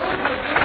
Deus.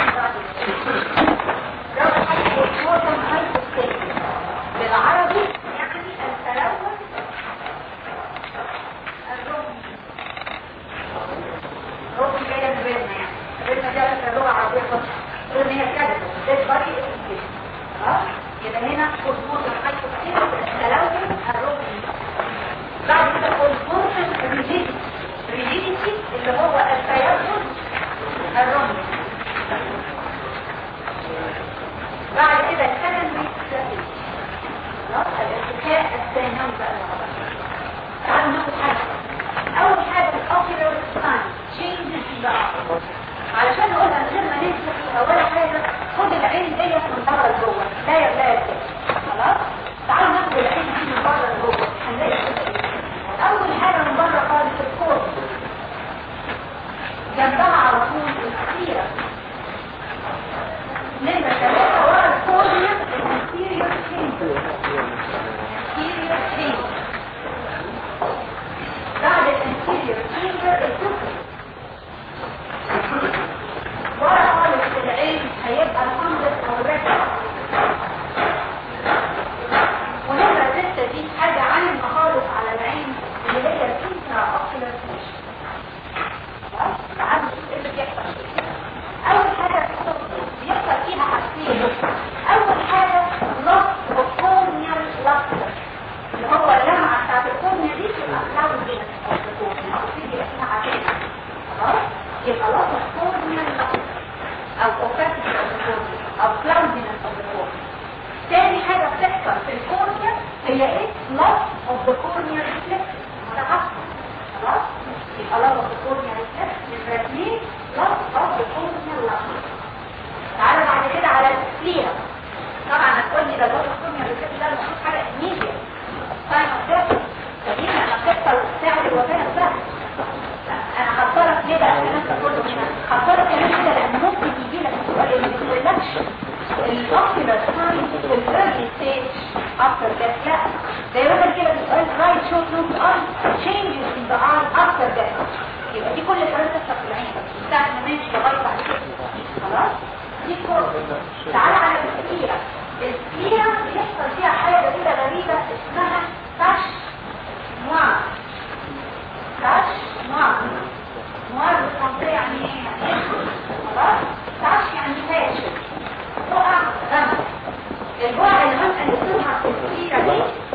Guatemala.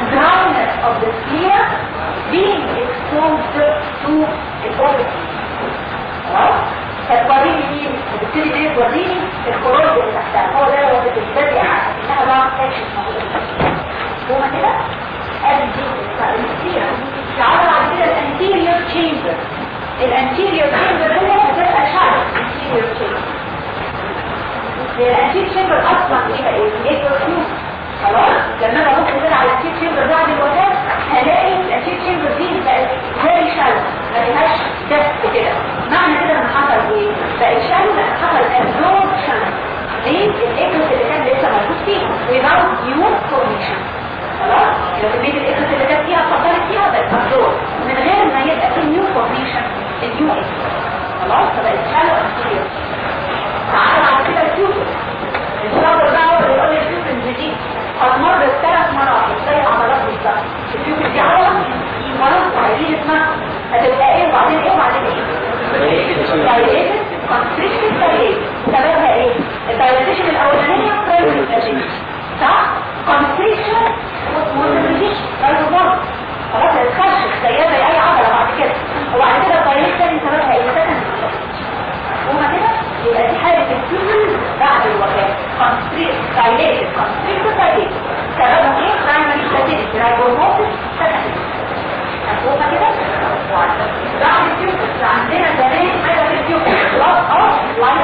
and brownness of the sphere being exposed to the poverty فالوريني دي بتبتدي دي توريني الخروج اللي تحتها هو ده لو بتبتدي عارف انها بقى اكشن هو كده ادي التأثير تعالى بعد كده الانتيريور تشامبر الانتيريور تشامبر هنا هتبقى شعر الانتيريور تشامبر الانتيريور تشامبر أصلا بيبقى إيه؟ بيبقى خلاص. لما أنا ابص كده على ال anterior chamber بعد الوفاة هلاقي ال anterior chamber دي بقت زي shallow ما فيهاش depth كده. معنى كده إن حصل إيه؟ بقت shallow حصل absorption لل aqueous اللي كان لسه موجود فيه. Without new formation خلاص؟ لو كميه ال aqueous اللي كانت فيها اتفضلت فيها؟ بقت absorbed من غير ما يبقى في new formation ال new aqueous خلاص؟ فبقت shallow anterior تعالوا على كده الكيوتر الشاطر بقى هو اللي يقول لي الكيوتر دي هتمر بثلاث مراحل. زي العضلات بالظبط الفيوتر دي عضله مرض عايزين اسمها هتبقى إيه وبعدين إيه؟ وبعدين إيه constricted dilated سببها إيه؟ الدايلاتيشن الأولانية صح؟ والمودريشن رايزوبورد خلاص زيها زي أي عضلة بعد كده. وبعد كده ال dilatation سببها إيه؟ هما كده؟ يبقى دي حالة بعد الوفاة.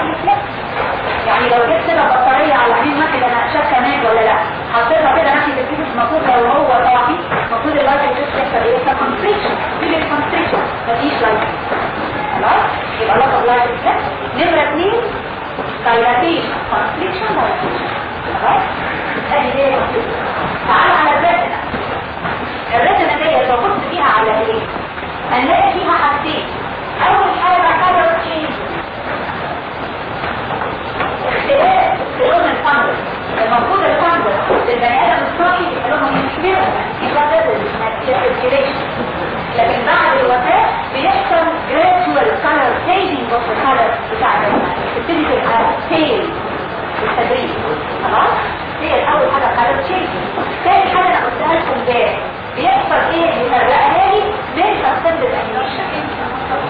reflex يعني لو جبت كده بطاريه على عين أنا شاكه مات ولا لا حطيتها كده ناحيه الفيوكس المفروض هو صاحي المفروض ال light reflex يحصل إيه constriction pupil constriction مفيش خلاص يبقى loss of light reflex نمره اثنين تعال على ال retina الرسمة دي ببص فيها على إيه هنلاقي فيها حاجتين اول حاجة color change اختلاف في لون ال fundus المفروض ال fundus للبني آدم الصاحي يبقى لونه مشمرة يبقى ده لكن بعد الوفاة بيحصل color changing of the color بتاع الجسم تبتدي تبقى pale بالتدريج. خلاص هي اول حاجة color changing تاني حاجة أنا قلتها لكم امبارح بيحصل إيه يفرقها لي من suspended animation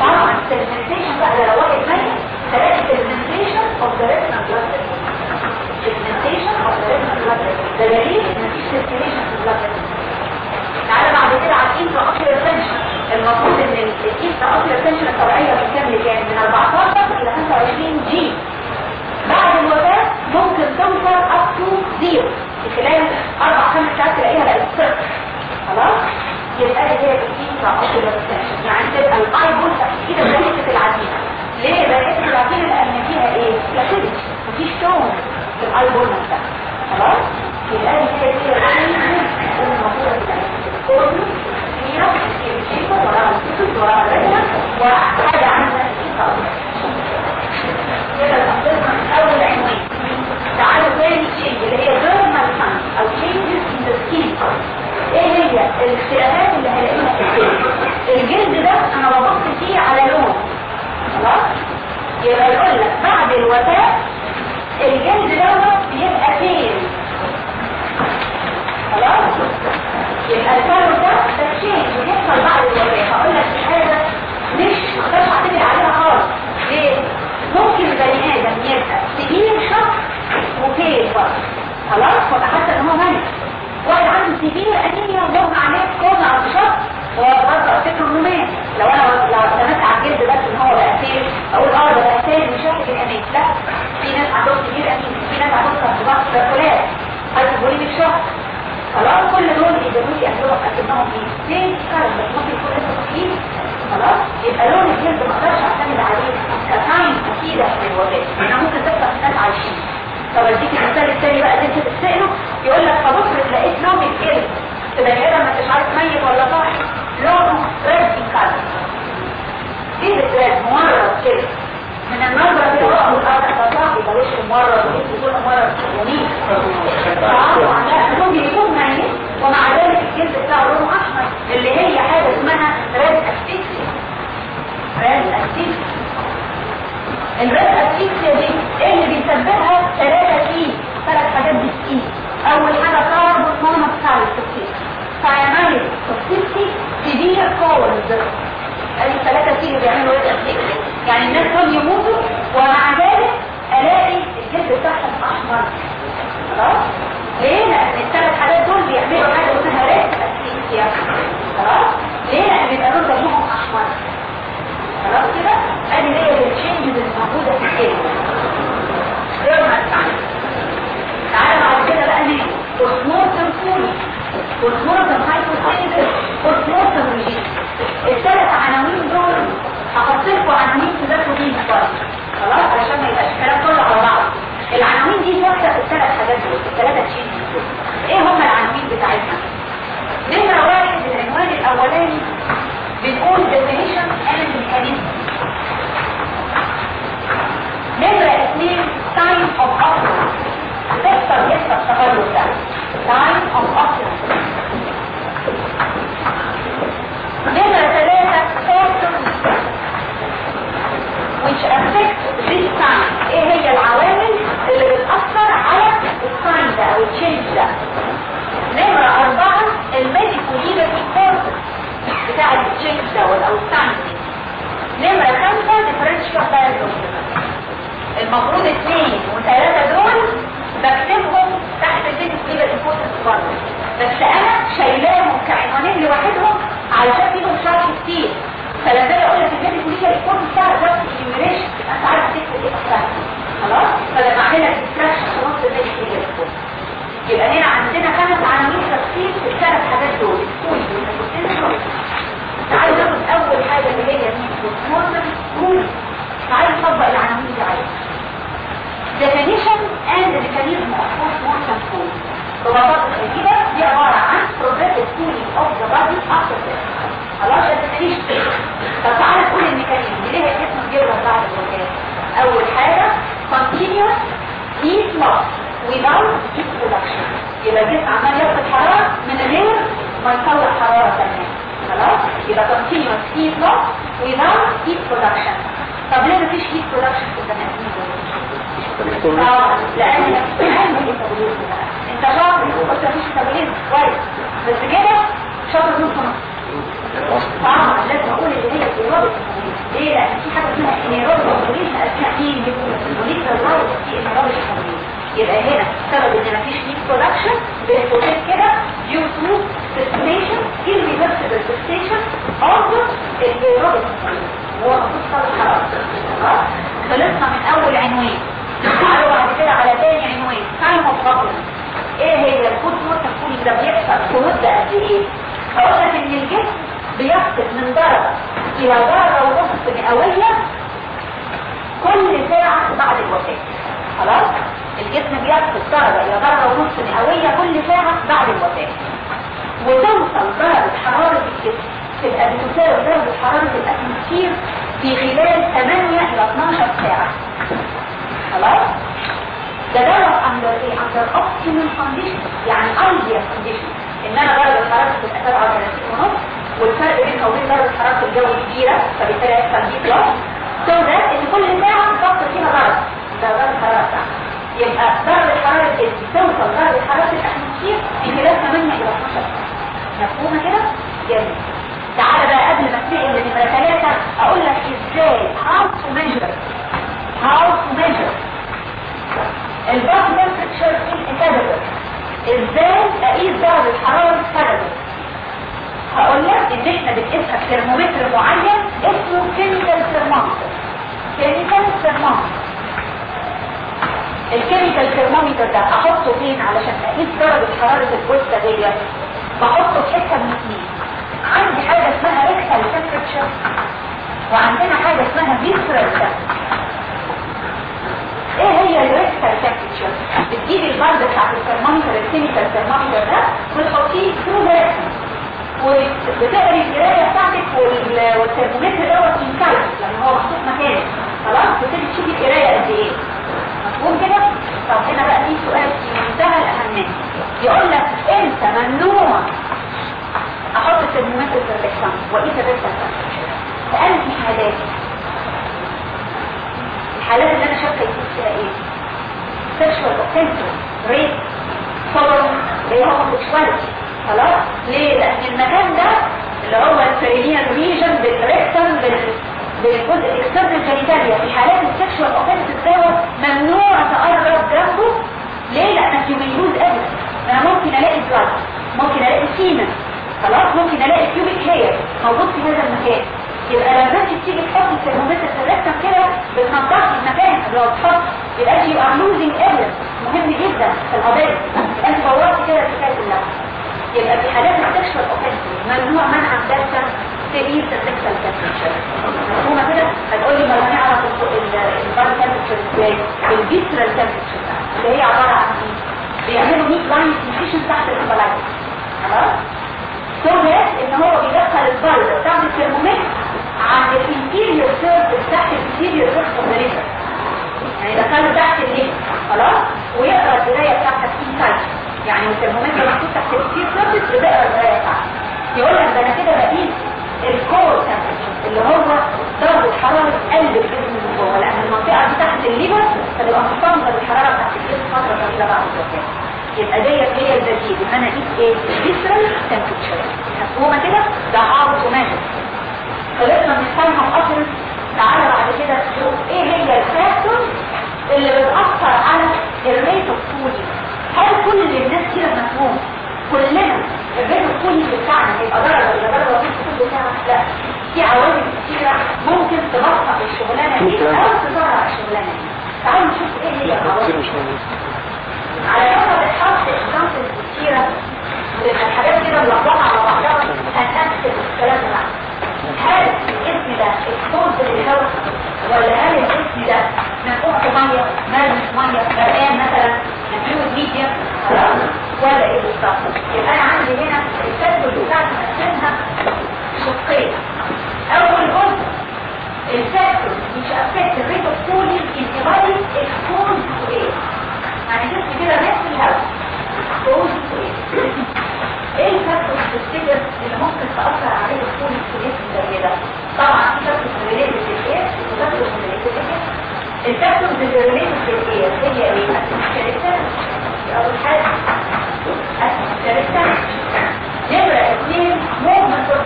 طبعا ال segmentation بقى لو واحد ميت تلاقي ال segmentation of the retinal blood segmentation of the retinal blood ده دليل إن مفيش circulation في ال blood تعالى بعد كده على ال intraocular tension المفروض إن ال intraocular tension الطبيعيه من كام لكام من 14 إلى 25 جي بعد الوفاة ممكن توصل up to zero في خلال أربع خمس ساعات تلاقيها بقت صفر. خلاص؟ يبقى دي هي ال intraocular tension يعني تبقى ال eyeball كده بقيت العديدة. ليه؟ بقيت العديده لأن فيها إيه؟ بلاسيدي مفيش تون في الاي بول نفسها خلاص؟ يبقى دي هي هي المفروض كله. كبيرة وحاجة عنها كده الأنظمة أول عنوان تعالوا تاني شيء اللي هي dermal signs أو changes in the إيه هي الاختلافات اللي هلاقيها في الجلد الجلد ده أنا ببص فيه على لون خلاص يبقى يقول لك بعد الوفاة الجلد دوت بيبقى فين خلاص يبقى الفرق ده بيحصل بعد الوفاة. هقول لك هذا مش مقدرش أعتمد عليها خالص. ليه؟ ممكن بني آدم يبقى سبيل شخص و pale برضه. خلاص؟ حاسه إن هو ملك واحد عنده severe anemia وضغط عليه كوما أو شخص وبرضه افتكر إنه مات. لو أنا لو اعتمدت على الجلد بس إن هو بقى pale أقول آه ده بقى pale مش الانيميا لا في يعني الناس دول يموتوا ومع ذلك ألاقي الجلد بتاعهم أحمر. خلاص؟ ليه؟ لأن الثلاث حالات دول بيعملوا حاجة اسمها red asphyxia خلاص؟ ليه؟ لأن بيبقى لون دمهم أحمر. خلاص كده؟ أدي هي اللي الموجوده في الجلد. غير تعالى بعد كده بقى ليه؟ postmortem فوري postmortem hypostasis اوسموتم ريجيس الثلاث عناوين دول يبقى continuous heat loss without heat production. طب ليه مفيش heat production في البني ادمين آه لأن أنت شاطر قلت مفيش metabolism كويس. بس كده شاطر نص نص طبعا لازم أقول اللي هي الايروبيك ليه؟ لأن في حاجة اسمها anaerobic مين في anaerobic metabolism يبقى هنا سبب إن مفيش heat production بنقول كده to cessation irreversible cessation of aerobic هو خلصنا من أول عنوان. تعالوا بعد كده على تاني عنوان. of bubbles إيه هي ال post mortem cooling ده بيحصل في مده قد إيه؟ هقول لك إن الجسم بيفقد من درجة. إلى درجة ونصف مئوية كل ساعة بعد الوفاة. خلاص؟ الجسم بيفقد درجة. إلى درجة ونصف مئوية كل ساعة بعد الوفاة. وتوصل درجه حراره الجسم تبقى بتساوي درجه حراره ال atmosphere في خلال 8 إلى 12 ساعة. خلاص؟ ده درجة under إيه under optimal condition يعني ideal condition. إن أنا درجة حرارة تبقى 37 ونص والفرق بينها وبين درجة حرارة الجو كبيرة فبالتالي هيحصل heat loss so ده إن كل ساعة بتفصل فيها درجة ده درجة الحرارة بتاعتها يبقى درجة حرارة الجسم توصل درجة حرارة ال atmosphere في خلال 8 إلى 12 ساعة. مفهومة كده؟ جميل. تعالى بقى قبل ما اتنقل لنمرة ثلاثة أقول لك إزاي. How to measure. How to measure. ال body temperature in إزاي أقيس درجة حرارة cadaver هقول لك إن إحنا بنقيسها بترمومتر معين اسمه chemical thermometer. Chemical thermometer. ال chemical thermometer ده أحطه فين علشان أقيس درجة حرارة الجثة دي بحطه في حتة من اثنين عندي حاجة اسمها rectal temperature وعندنا حاجة اسمها visceral temperature إيه هي ال rectal temperature بتجيب ال bulb بتاعت ال thermometer ال chemical thermometer ده وتحطيه through وبتقري القراية بتاعتك والترمومتر دوت inside لأن هو محطوط مكانه. خلاص؟ بتبتدي تشوفي القراية قد إيه. مفهوم كده؟ طب هنا بقى في سؤال في منتهى يقول لك انت ممنوع. أحط الترمومتر في ال rectum واقيس ال rectal في حالات. الحالات اللي أنا شاكه يكون فيها إيه؟ sexual offensive rape. طبعا اللي هو خلاص. ليه؟ لأن المكان ده اللي هو ال perineal region بال rectum بالجزء ال external genitalia في حالات ال sexual offensive دوت ممنوع اتقرب جنبه. ليه؟ لأن you may lose evidence أنا ممكن ألاقي blood ممكن ألاقي semen خلاص؟ ممكن ألاقي pubic hair. موجود في هذا المكان. يبقى لما انت تيجي تحط الترمومتر في ال rectum كده بتنضف المكان لو تحط. يبقى you are losing evidence مهم جدا في القضية أنت بوظت كده الحكاية كلها يبقى في حالات ال sexual offensive ممنوع منعا باتا تقيس ال rectal temperature مفهومة كده؟ هتقولي ما هنعرف ال body temperature إزاي ال visceral temperature اللي هي عبارة عن إيه؟ بيعملوا midline incision تحت الكبلايت خلاص؟ ثم إن هو بيدخل ال bulb. بتاع الترمومتر عند ال inferior surface تحت ال inferior surface يعني دخله تحت الليل خلاص؟ ويقرأ القرايه بتاعتك inside يعني الترمومتر محطوط تحت ال inferior surface وبيقرا القرايه بتاعتك يقول لك ده أنا كده بقيس ال core اللي هو درجه حراره قلب الجسم من جوه لأن المنطقة دي تحت ال liver فتبقى محتفظه بالحرارة بتاعت الجسم فترة طويله بعد الوفاة. يبقى ديت هي البديل. ان أنا اقيس إيه؟ visceral temperature مفهومة كده؟ ده عارض وماجد خلصنا الفهم الآخر تعالى بعد كده تشوف إيه هي ال factor اللي بتأثر على ال rate of cooling هل كل الناس كده مفهوم؟ كلنا ال rate of cooling بتاعنا هيبقى درجة ولا درجة في لا في عوامل كتيرة ممكن تبطئ الشغلانة دي أو تسرع الشغلانة دي. تعالوا نشوف إيه هي العوامل على فكره بتحط examples كتيرة الحاجات كده ملخبطة على بعضها هنأكد الكلام ده. هل الجسم ده exposed للهواء ولا هل الجسم ده في مية ملمس مية غرقان مثلا fluid media ولا إيه بالظبط؟ يبقى أنا عندي هنا ال factor بتاعتي مقسمها شقين أول جزء ال factor which affect ال rate كولينج انتبادي إكسبوز إيه؟ يعني جبت كده في الهواء. إكسبوز إيه؟ إيه الفاكتورز تفتكر اللي ممكن تأثر عليه الكون في زي ده؟ طبعا في فاكتورز ريليتد للاير وفاكتورز ريليتد للاير الفاكتورز اللي ريليتد للاير هي إيه؟ الشركات أول حاجة الشركات نمرة اثنين موفمنت اوف إيه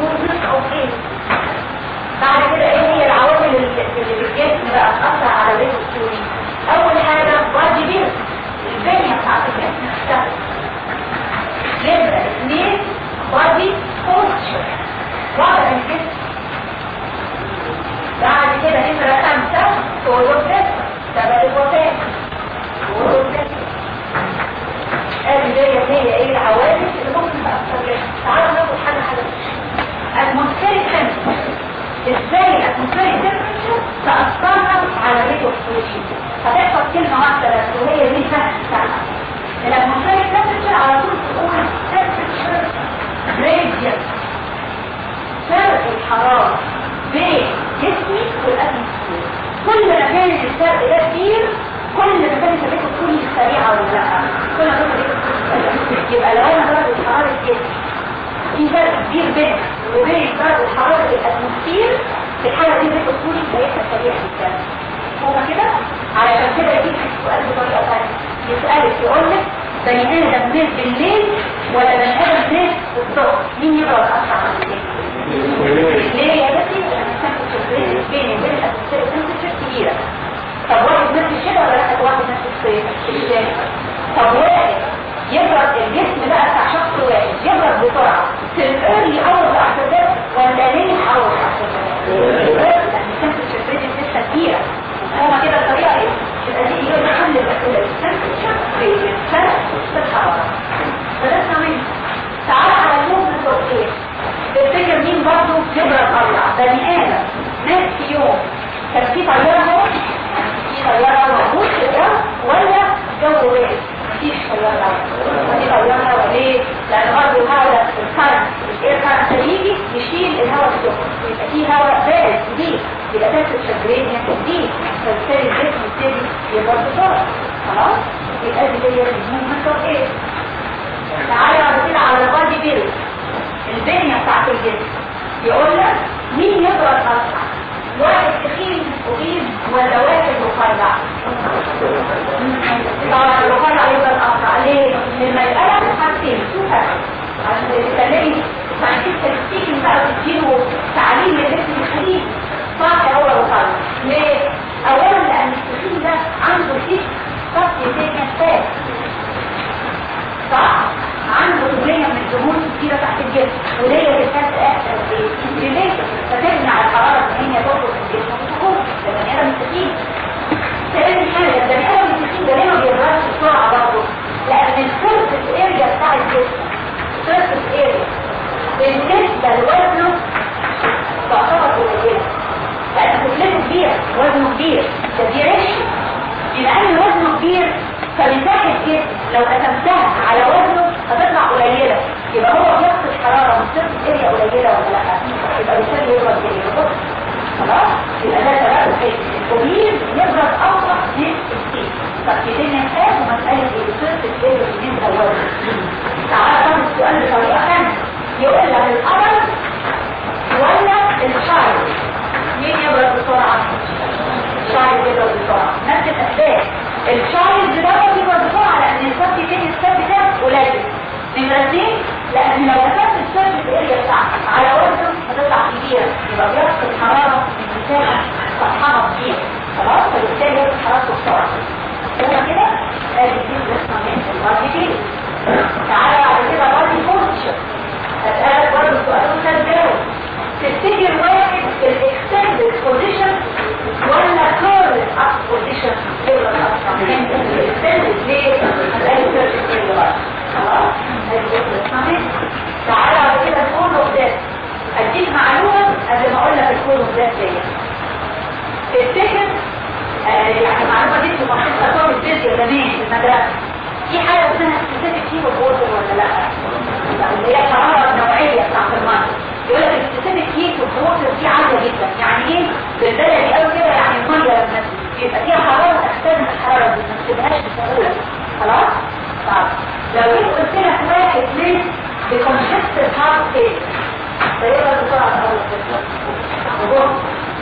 movement of air بعد كده إيه هي العوامل اللي في الجسم بقى تأثر على ال rate of cooling أول حاجة body build البنية بتاعت الجسم نفسها نمرة اثنين body posture وضع الجسم بعد كده نمرة خمسة forward pressure سبب الوفاة forward pressure ادي ديت هي إيه العوامل اللي ممكن تأثر بيها تعالوا ناخد حاجة حاجة atmospheric temperature إزاي ال atmospheric temperature تأثرنا على rate of هتحفظ كلمة واحدة بس وهي دي الفهم بتاعها ال atmospheric temperature على طول تقول temperature gradient فرق الحرارة بين جسمي وال atmosphere كل ما كان الفرق ده كبير كل ما كانت ال rate of cooling سريعة ولا لا كل ما كانت ال rate of cooling يبقى لو أنا درجة حرارة جسمي في فرق كبير بين وبين درجة حرارة ال atmosphere في الحالة دي ال rate of cooling هيبقى سريع جدا هو كده علشان كده يجيب السؤال بطريقة ثانية يسألك يقول لك بني آدم مات بالليل ولا بني آدم مات بالظهر مين يبرد اسرع عن الليل ليه يا بنتي بين وبين الاتموسفير كبيرة طب واحد مات في الشتاء ولا لا واحد مات في الصيف طب واحد يبرد الجسم بقى بتاع شخص واحد يبرد بسرعة في الايرلي اور الاحتداث ولا ليه اور الاحتداث التمبرتشر لسه كبيرة هما كده الطريقة إيه؟ يبقى دي يقول حل الأسئلة التمبرتشر في الفرق في الحرارة فده سامين تعال على الموفمنت اوف إيه؟ تفتكر مين برضه يبرد طلع بني آدم. مات في يوم. كان في طيارة هو في طيارة موجود في الجو ولا جو بارد. مفيش طيارة ودي طيارة ليه؟ لأن برضه الهواء الكرنت الاير كرنت هيجي يشيل الهواء السخن يبقى في هواء بارد جديد يبقى تنفس الجريدينت جديد فبالتالي الجسم يبتدي يبقى بسرعة خلاص؟ يبقى دي هي اوف إيه؟ تعالى بعد كده على البادي بيلد البنية بتاعت الجسم. يقول لك مين يقدر اسرع؟ واحد تخين وغيب ولا واحد رفيع طبعا الرفيع يفضل اسرع ليه؟ لما القلم حاجتين سوبر عشان تتكلمي ساينتست ستيكن بقى تديله تعليم للجسم الخليج صح هو رفيع ليه؟ اولا لأن التخين ده عنده thick subcutaneous fat صح؟ كمية من الدهون كتيرة تحت الجسم layer of fat insulate فتمنع الحرارة إن هي تخرج في الجسم وتخرج البني آدم التخين تاني حاجة البني آدم التخين ده ليه ما بيظهرش بسرعة برضه؟ لأن ال surface area بتاع الجسم ال surface area بالنسبة لوزنه تعتبر قليلة. لأن كتلته كبيرة وزنه كبير. ده بما ان وزنه كبير فمساحة الجسم. لو قسمتها على قليلة يبقى هو بيفقد حرارة من surface area قليلة ولا لأ؟ يبقى بالتالي يبرد إيه خلاص يبقى ده تبقى الكبير يبرد أوضح من في دنيا حاجة مسألة ال surface area بالنسبة لوزنه تعالى طب السؤال بطريقة ثانية يقول لك الأمر ولا الشايل مين يبرد بسرعة؟ الشايل يبرد بسرعة. نفس الأسباب الشايل ده يبرد بسرعة لأن السبب تاني السبب ده قليل. نمرة لأن لو كتبت اريا بتاعتك على وزنه تطلع كبيرة. يبقى بيفقد حراره من مساحه سطحها كبير خلاص فبالتالي يفقد حرارته بسرعة. هو كده؟ ادي دي الرسمه من البادي تعالى بعد كده body position هسألك برضه سؤال مسجل تفتكر واحد ال extended position ولا curled up position ال extended ليه؟ هسألك سؤال تعالى كده اديك معلومه قبل ما أقول لك ال cause of death دي؟ تفتكر يعني المعلومه دي بتبقى حصه طول الفيزياء زمان في المدرسة في حاجة ولا لا؟ اللي هي الحراره النوعيه بتاعت الميه يقول لك ال specific heat of water دي عاليه جدا يعني إيه؟ بالبلدي قوي كده يعني الميه لما يبقى فيها حراره تحتاج الحراره دي ما تسيبهاش بسهوله خلاص؟ طيب لو جيت قلت لك واحد مات ب congested heart failure فيبرد بسرعة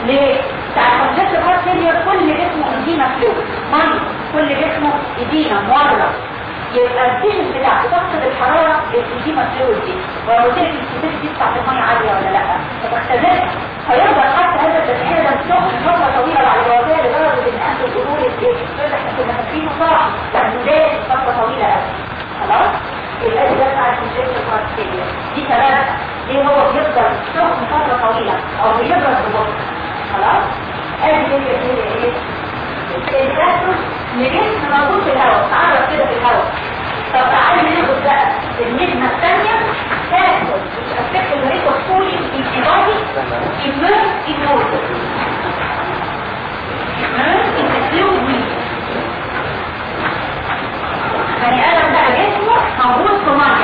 ليه؟ بتاع ال congested heart failure كل جسمه edema fluid ميه كل جسمه إدينا مرة. يبقى الديشن بتاع تفقد الحراره الاديما فلويد دي. لك السيتيفيك دي بتاعت الميه عاليه ولا لأ؟ فتختبرها فيقدر حتى هذا البني آدم سخن فترة طويلة الوفاة لدرجة إن أهل إيه؟ يقول إحنا كنا فاكرينه لأنه دايس فترة طويلة قوي خلاص؟ يبقى ده بتاع الكونجستد هارت فيلير دي ثلاثة ليه هو بيفضل سخن فترة طويلة أو بيبرد ببطء خلاص؟ ادي هي إيه التنفس لجسم موجود في الهواء تعرف كده في الهواء. طب تعالى ناخد بقى النجمة الثانية. تاخد affect ال rate of cooling in body immerse in water immerse in the fluid medium بني آدم بقى جسمه موجود في ميه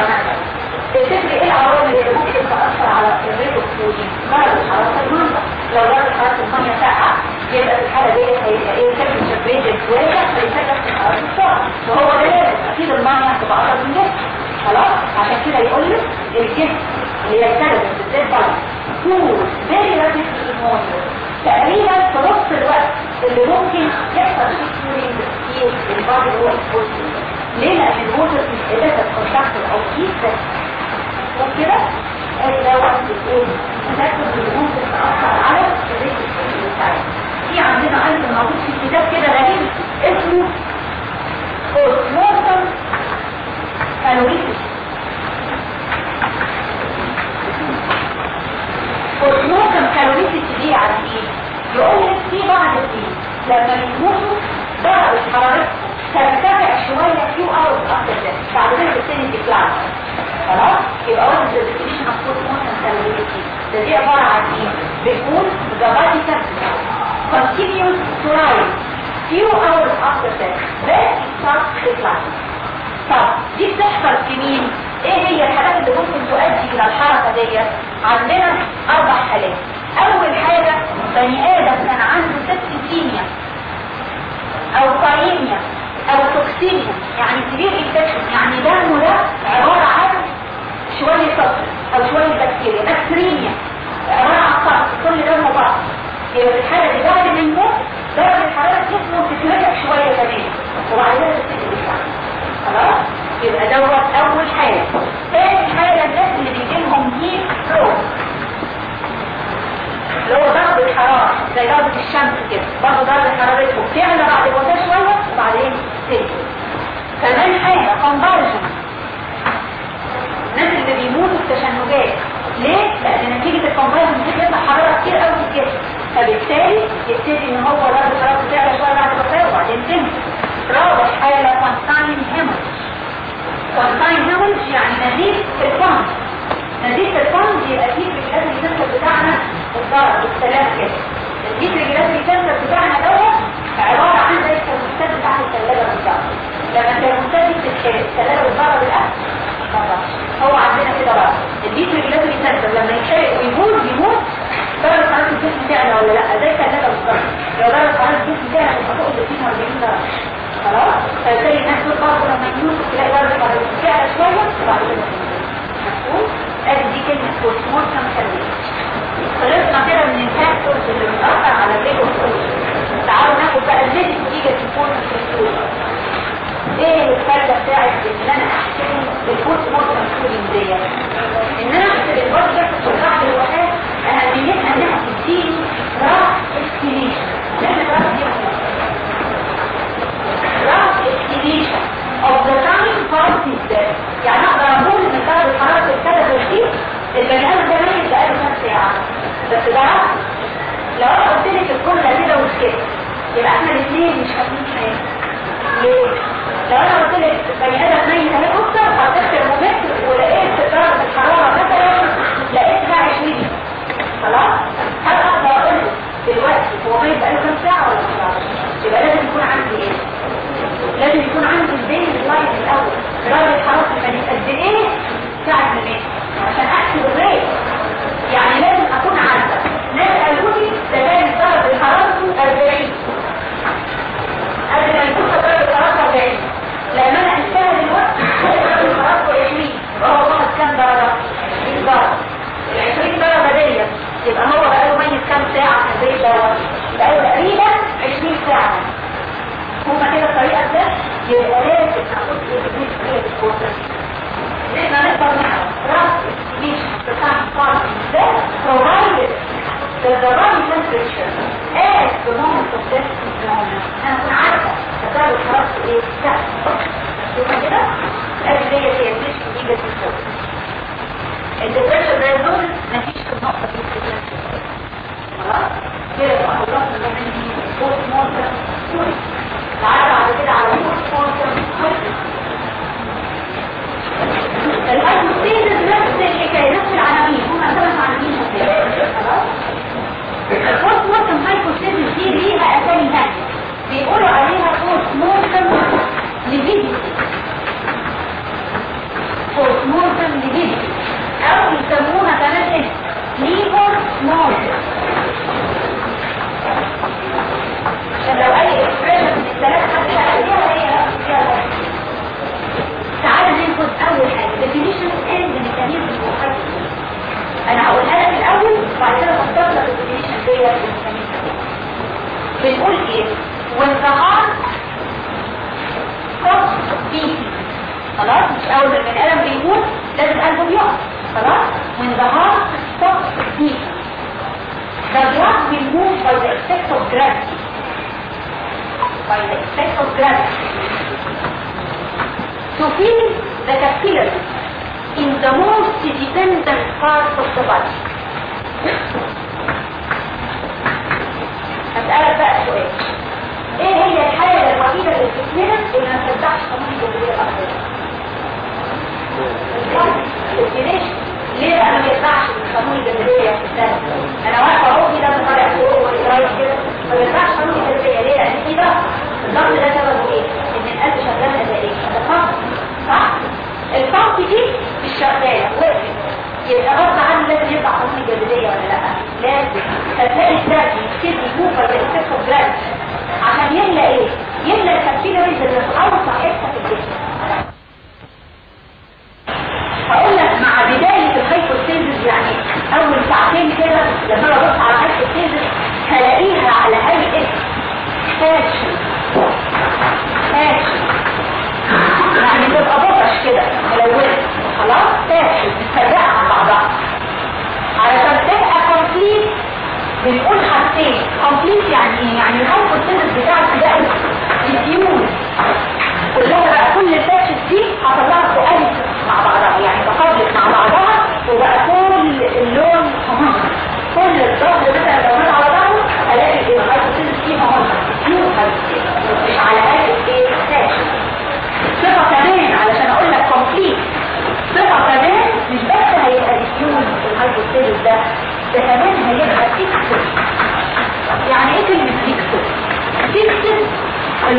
تفتكر إيه العوامل اللي ممكن تأثر على ال rate of cooling درجة حرارة المنطقة لو درجة حرارة المية ساقعة يبقى في الحالة دي هيبقى إيه كابتن شبريد الكويسة فيسجل في حرارة السرعة وهو لازم أكيد أقرب من الجسم خلاص؟ عشان كده يقول لك الجسم اللي يستخدم بالذات بلد كول فيري رابيد ايموشن تقريبا في نص الوقت اللي ممكن يحصل فيه كيورينج كتير البادي هو البوزيتيف ليه؟ لأن الوتر مش قدرت كونتاكت أو كيس وكده في عندنا أيضا موجود في الكتاب كده غريب اسمه postmortem caloricity postmortem caloricity دي يعني إيه؟ يقول لك في بعض الناس لما يموتوا درجة حرارتهم ترتفع شوية few hours after death بعد كده بتبتدي تطلع خلاص؟ يبقى اول definition of postmortem caloricity ده دي عبارة عن إيه؟ بيكون body temperature continues to rise few hours after death. Then it starts طب دي بتحصل في مين؟ إيه هي الحالات اللي ممكن تؤدي إلى الحركة ديت؟ عندنا أربع حالات. أول حاجة بني آدم كان عنده septicemia أو pyemia أو toxemia يعني severe infection يعني دمه ده عبارة عن شوية صفر أو شوية بكتيريا bacteremia عبارة عن صفر كل ده يبقى في الحالة دي بعد ما يموت درجة حرارة جسمه تترجع شوية كمان وبعد كده تبتدي تطلع خلاص يبقى دوت أول حاجة ثاني حاجة الناس اللي بيجي لهم heat stroke اللي هو درجة الحرارة زي ضربة الشمس كده برضه درجة حرارتهم تعلى بعد الوفاة شوية وبعدين تنزل كمان حاجة convulsion الناس اللي بيموتوا في تشنجات ليه؟ لأن نتيجة ال convulsion دي بيطلع حرارة كتير قوي في الجسم فبالتالي يبتدي إن هو درجة حرارته تعلى شوية بعد الوفاة وبعدين تنزل رابع حالة pontine hemorrhage pontine hemorrhage يعني نزيف في الفم. نزيف في الفم يبقى في الجهاز الكنسر بتاعنا. الضرر بالسلام كده. نزيف في الجهاز الكنسر بتاعنا دوت عبارة عن زي الترموستات بتاعت الثلاجة بالظبط لما بتتحرق الثلاجة بتضرب الأكل هو عندنا كده بقى ال heat regulatory center لما يتحرق ويموت يموت. درجة حرارة الجسم تعلى ولا لا؟ زي الثلاجة بالظبط لو درجة حرارة الجسم تعلى تبقى فوق ال 40 درجة خلاص؟ فبالتالي الناس دول برضه لما يموتوا تلاقي درجة حرارة الجسم تعلى شوية وبعد كده مفهوم؟ ادي دي كلمة كوسموس كم خلية خلصنا كده من الفاكتورز اللي بتأثر على الريجو تعالوا ناخد بقى إزاي نتيجة تكون في الفلوس إيه الفايدة بتاعت إن أنا أحسن الفوت موت كنترولينج ديت إن أنا أحسن الوجه أن يسأل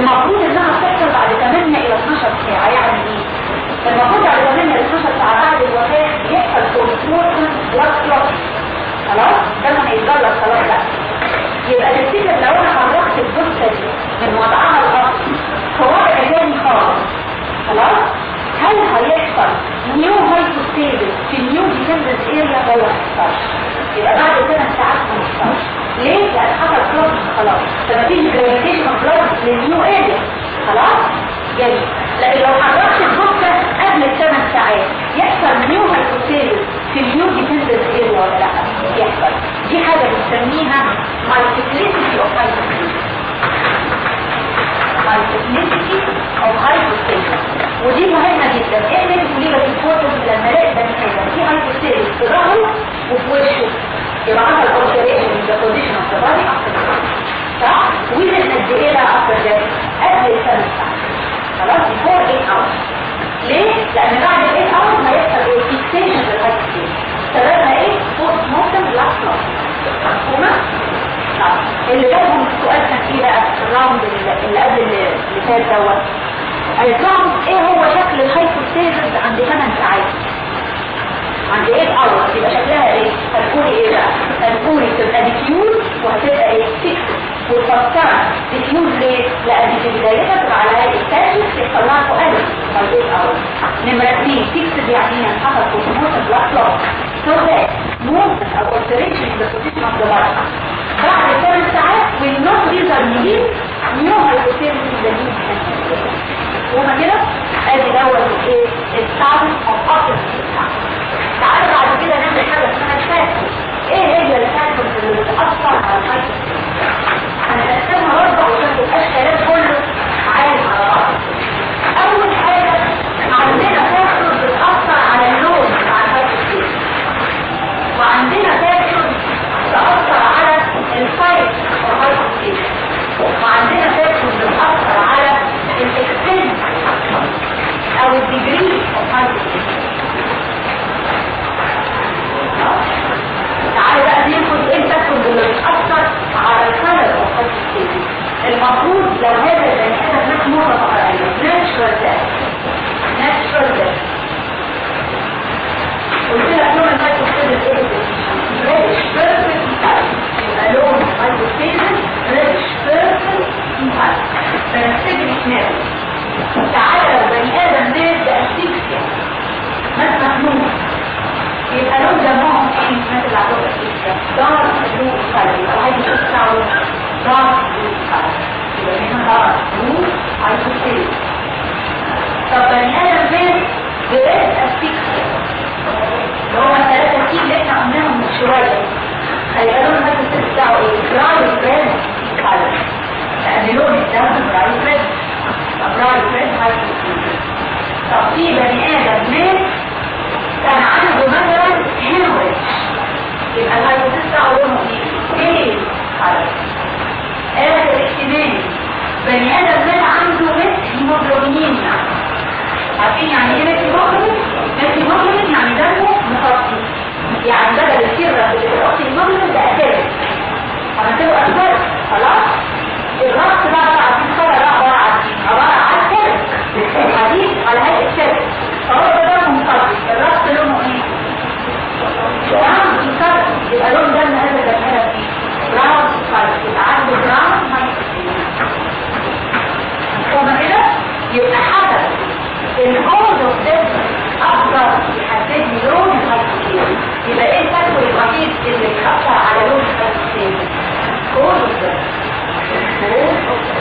المفروض إنها occur بعد 8 إلى 12 ساعة يعني إيه؟ المفروض بعد 8 إلى 12 ساعة بعد الوفاة يحصل postmortem blood clot خلاص؟ ده ما هيتجلط خلاص لا يبقى تفتكر لو أنا حركت الجثة دي من وضعها الاصلي في وضع تاني خالص خلاص؟ هل هيحصل new hypostasis في new dependent area ولا ما يحصلش؟ يبقى بعد 8 ساعات ما يحصلش ليه؟ لأن حصل clot خلاص. فمفيش gravitation of blood لل new area خلاص؟ جميل. لكن لو حركت ال body قبل الثمان ساعات يحصل new hypostasis في ال new dependent area ولا لأ؟ يحصل. دي حاجة بنسميها multiplicity of hypostasis multiplicity of hypostasis ودي مهمة جدا. اعمل وليه بس لما الاقي بني آدم في hypostasis في ظهره وفي وشه. العضله البشريه من ذا بوزيشن اوف ذا بادي صح؟ وزن قد إيه بقى أكتر ده قبل السنة. خلاص بيفور 8 اوت ليه؟ لأن بعد ال اوت اورز ما يحصل إيه فيكسيشن في الهايدروجين سببها إيه؟ بوست مورتم لاست لاست مفهومة؟ اللي جابهم السؤال كان إيه بقى؟ في الراوند اللي قبل اللي فات دوت. الراوند إيه هو شكل الهايبوثيسز عند 8 ساعات؟ عند إيه اوت؟ يبقى شكلها إيه؟ هتكون وتفكرها ديفيوز ليه لأن في بدايتها تبقى على هذه التاسس سؤال طيب إيه الأول نمرة اثنين فيكس يعني حصل كوزموس بلاك لوك so that movement or alteration in the the body بعد 8 ساعات will not result in new hypothesis in the new وما كده؟ أدي الأول إيه؟ الستارت اوف اوبشن تعالوا بعد كده نعمل حاجة اسمها الفاكتور إيه هي الفاكتور اللي بتاثر على الفاكتور هنقسمها برضه عشان تبقاش كلام كله عايز على بعض اول حاجة عندنا فاكتور بتاثر على اللون بتاع الفاكتور وعندنا فاكتور بتاثر على الفايت وعندنا factor بتاثر على ال extent أو ال degree of تعالى بقى ناخد إيه التكون اللي بتأثر على ال color المفروض لو هذا البني آدم ناس مرة طبيعية natural death natural death قلت لك لون ال hypostasis إيه reddish purple يبقى لون ال hypostasis reddish purple بنفتكر شمال تعالى لو بني آدم مات ب asphyxia مات مخنوق يبقى لون دمهم إيه الناس اللي عندهم asphyxia dark blue color يبقى عايز يشتغل dark blue color يبقى هنا dark طب بني آدم مات ب red asphyxia اللي هو الثلاثة كيل اللي إحنا قلناهم من شوية هيبقى لون ال hypostasis بتاعه إيه؟ bright red color لأن لون الدم bright red bright red hypostasis طب في بني آدم مات كان عنده مثلا hemorrhage يبقى ال hypostasis بتاعه لونه إيه؟ إيه؟ خلاص اخر احتمال بني آدم methemoglobinemia عارفين يعني إيه؟ ميت هيموجلوبين يعني دمه مصفي يعني بدل الكرة اللي بتحط هيموجلوبين ده اساسي عملت له اكبر خلاص الرأس بقى عارفين خبر بقى عبارة عن عبارة عن سلك حديد على هيئة سلك فهو ده دمه مصفي الرأس لونه إيه؟ براون مصفي يبقى لون دم هذا الدم فيه براون مصفي يبقى عنده براون وما كده يبقى حسب الجوز اوف دم افضل يحدد لي لون الهايبوثيريا يبقى إيه الفرق الوحيد اللي بيأثر على لون الهايبوثيريا جوز اوف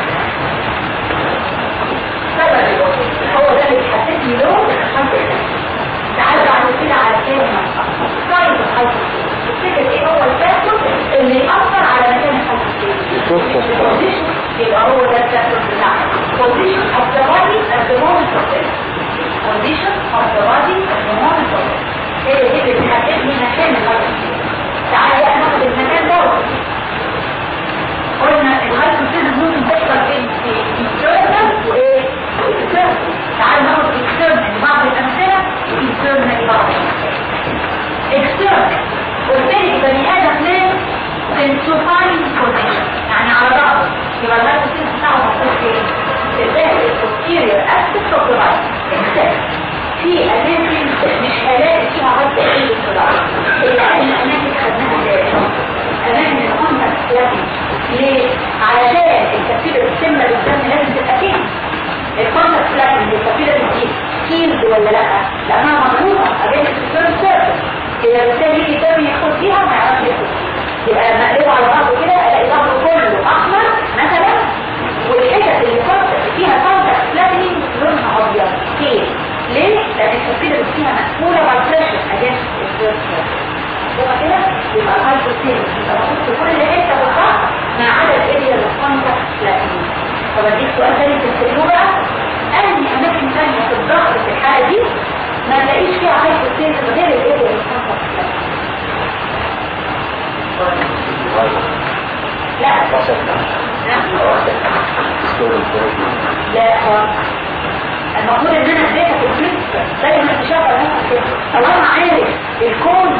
المفروض إن أنا اديتك الكليك زي ما اكتشفت طالما عارف الكون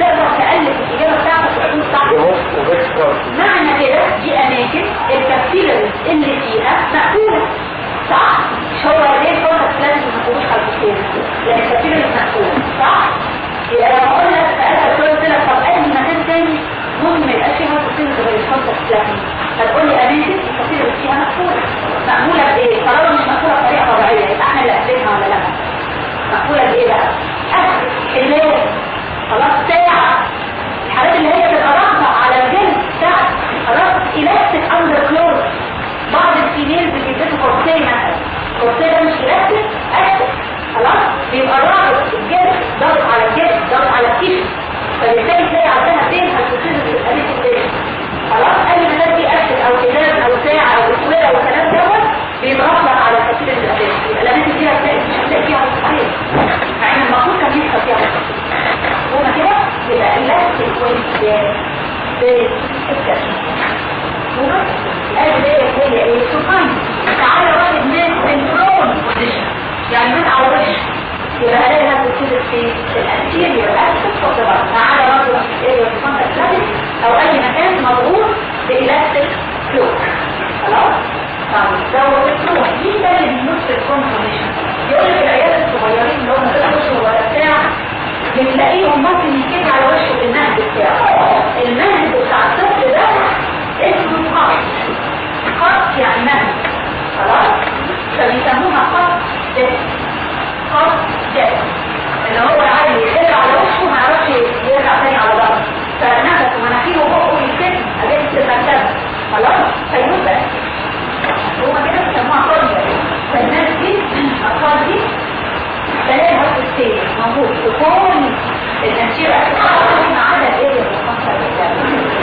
تقدر تألف الإجابة بتاعتك وتكون صح. معنى كده دي أماكن التفكير اللي فيها مقفولة صح؟ مش هو؟ ليه فرصة لازم ما تكونش خلفيتين لأن التفكير اللي مقفولة صح؟ يبقى لما أقول لك سألت قلت لك طب أي مكان تاني ممكن ما يبقاش فيها خلفيتين غير الخلفة بتاعتي هتقول لي أماكن التفكير اللي فيها مقفولة معمولة بإيه؟ قرار طبيعيه يبقى إحنا اللي قافلينها ولا لا؟ مقفوله بايه بقى؟ اكل حلال خلاص ساعة. الحالات اللي هي بتبقى ضغطه على الجلد ساعة. خلاص الاستيك أندر كلوز بعض الفيميل بيلبسوا كورسيه مثلا الكورسيه ده مش الاستيك اكتف خلاص بيبقى رابط الجلد ضغط على الجلد ضغط على الكيش فبالتالي تلاقي عندها دي خلاص أي مدار دي أو كتاب أو ساعة أو اسوره أو الكلام دوت بيضغط لك على كثير من الاماكن يبقى الاماكن دي هتلاقي مش هتلاقي فيها ان المفروض كان يحصل فيها مستحيل هما كده يبقى الاستيك ويز هي إيه؟ سبحان. تعالى واحد من سنترون بوزيشن يعني من على وش يبقى بتصير في الانتيريور اسفل وطبعا تعالى برضه سبحان أو أي مكان مضغوط بالاستيك فلوك خلاص؟ طيب لو الفلوك مين ده اللي في الكونفورميشن يقول لك العيال الصغيرين اللي هم ثلاث ولا بتاع بتلاقيهم ممكن يكيد على وشه النهج بتاعه. النهج بتاع الطفل ده اسمه خط خط يعني نهج خلاص؟ فبيسموها خط جد خط جد اللي هو عادي يرجع على وشه ما يعرفش يرجع تاني على ظهره فنفسه ومناخيره وبقه يكتب حاجات تترتب خلاص؟ فيبقى هما كده بيسموها جد فالناس دي تلاقي هارت ستيج موجود في كل الانشيرة ما عدا الايه المخصصة